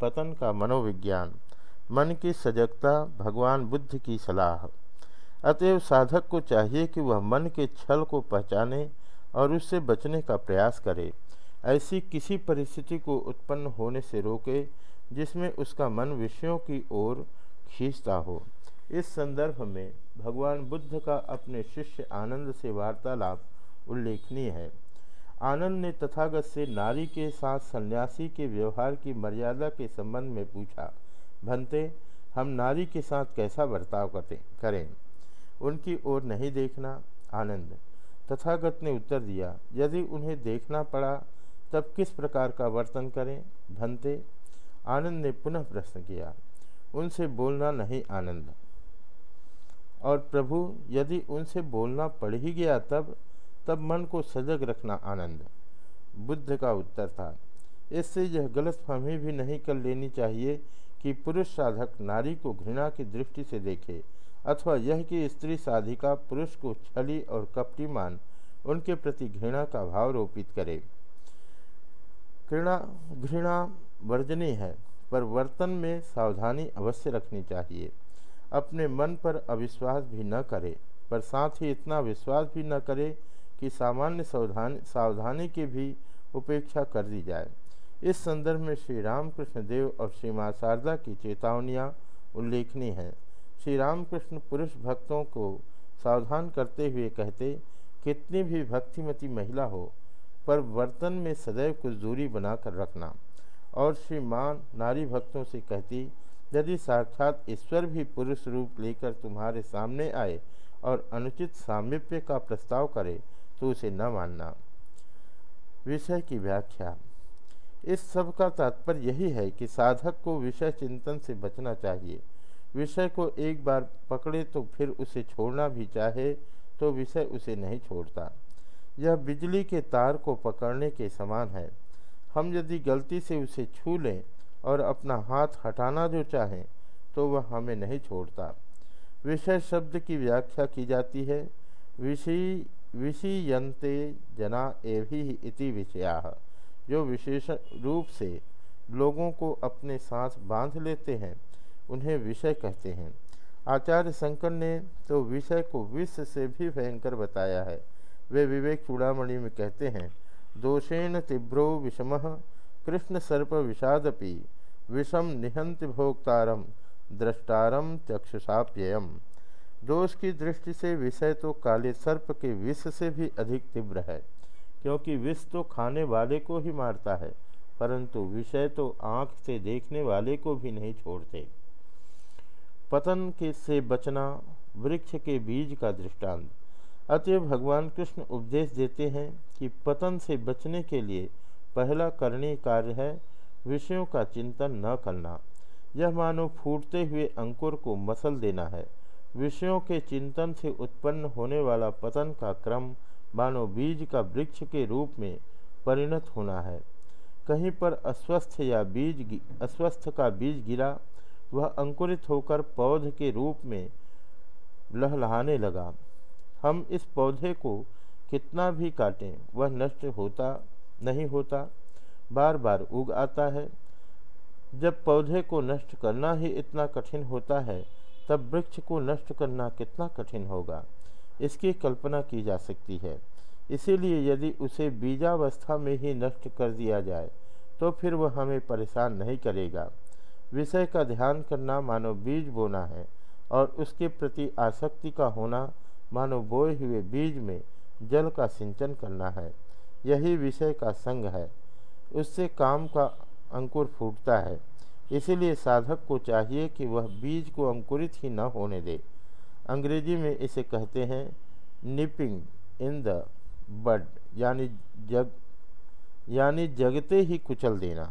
पतन का मनोविज्ञान, मन की सजगता, भगवान बुद्ध की सलाह। अतएव साधक को चाहिए कि वह मन के छल को पहचाने और उससे बचने का प्रयास करे। ऐसी किसी परिस्थिति को उत्पन्न होने से रोके, जिसमें उसका मन विषयों की ओर खींचता हो। इस संदर्भ में भगवान बुद्ध का अपने शिष्य आनंद से वार्तालाप उल्लेखनीय है। आनंद ने तथागत से नारी के साथ सन्यासी के व्यवहार की मर्यादा के संबंध में पूछा, भंते, हम नारी के साथ कैसा बर्ताव करते, करें? उनकी ओर नहीं देखना, आनंद। तथागत ने उत्तर दिया, यदि उन्हें देखना पड़ा, तब किस प्रकार का वर्तन करें? भंते, आनंद ने पुनः प्रश्न किया, उनसे बोलना नहीं, आनंद। और प्रभु, यदि उनसे बोलना पड़ ही गया तब तब मन को सजग रखना आनंद। बुद्ध का उत्तर था, इससे यह गलत फहमी भी नहीं कर लेनी चाहिए कि पुरुष साधक नारी को घृणा की दृष्टि से देखे, अथवा यह कि स्त्री साधिका पुरुष को छली और कपटी मान, उनके प्रति घृणा का भाव रोपित करे। घृणा घृणा वर्जनीय है, पर वर्तन में सावधानी अवश्य रखनी चाहिए। अपने मन पर अविश्वास भी न करे, पर साथ ही इतना विश्वास भी न करे कि सामान्य सावधानी सावधानी की भी उपेक्षा कर दी जाए। इस संदर्भ में श्री रामकृष्ण देव और श्री माँ शारदा की चेतावनियाँ उल्लेखनीय हैं। श्री रामकृष्ण पुरुष भक्तों को सावधान करते हुए कहते, कितनी भी भक्तिमती महिला हो, पर वर्तन में सदैव कुछ दूरी बनाकर रखना। और श्री माँ नारी भक्तों से कहती, यदि साक्षात ईश्वर भी पुरुष रूप लेकर तुम्हारे सामने आए और अनुचित सामिप्य का प्रस्ताव करे तो उसे न मानना। विषय की व्याख्या। इस सब का तात्पर्य यही है कि साधक को विषय चिंतन से बचना चाहिए। विषय को एक बार पकड़े तो फिर उसे छोड़ना भी चाहे तो विषय उसे नहीं छोड़ता। यह बिजली के तार को पकड़ने के समान है। हम यदि गलती से उसे छू लें और अपना हाथ हटाना जो चाहें तो वह हमें नहीं छोड़ता। विषय शब्द की व्याख्या की जाती है। विषय विषयंते जना एवि इति विषया। जो विशेष रूप से लोगों को अपने साथ बाँध लेते हैं, उन्हें विषय कहते हैं। आचार्य शंकर ने तो विषय को विश्व से भी भयंकर बताया है। वे विवेक चूड़ामणि में कहते हैं, दोषेण तीव्रो विषम, कृष्ण सर्प विषादपि, विषम निहंत भोक्तारम द्रष्टारम चक्षुषाप्ययम। दोष की दृष्टि से विषय तो काले सर्प के विष से भी अधिक तीव्र है, क्योंकि विष तो खाने वाले को ही मारता है, परंतु विषय तो आँख से देखने वाले को भी नहीं छोड़ते। पतन के से बचना वृक्ष के बीज का दृष्टांत। अतएव भगवान कृष्ण उपदेश देते हैं कि पतन से बचने के लिए पहला करणीय कार्य है विषयों का चिंतन न करना। यह मानो फूटते हुए अंकुर को मसल देना है। विषयों के चिंतन से उत्पन्न होने वाला पतन का क्रम मानो बीज का वृक्ष के रूप में परिणत होना है। कहीं पर अस्वस्थ या बीज अस्वस्थ का बीज गिरा, वह अंकुरित होकर पौध के रूप में लहलहाने लगा। हम इस पौधे को कितना भी काटें, वह नष्ट होता नहीं होता। बार बार उग आता है। जब पौधे को नष्ट करना ही इतना कठिन होता है तब वृक्ष को नष्ट करना कितना कठिन होगा? इसकी कल्पना की जा सकती है। इसीलिए यदि उसे बीजावस्था में ही नष्ट कर दिया जाए तो फिर वह हमें परेशान नहीं करेगा। विषय का ध्यान करना मानो बीज बोना है, और उसके प्रति आसक्ति का होना मानो बोए हुए बीज में जल का सिंचन करना है। यही विषय का संग है। उससे काम का अंकुर फूटता है। इसीलिए साधक को चाहिए कि वह बीज को अंकुरित ही न होने दे। अंग्रेज़ी में इसे कहते हैं निपिंग इन द बड यानी जग, यानी जगते ही कुचल देना।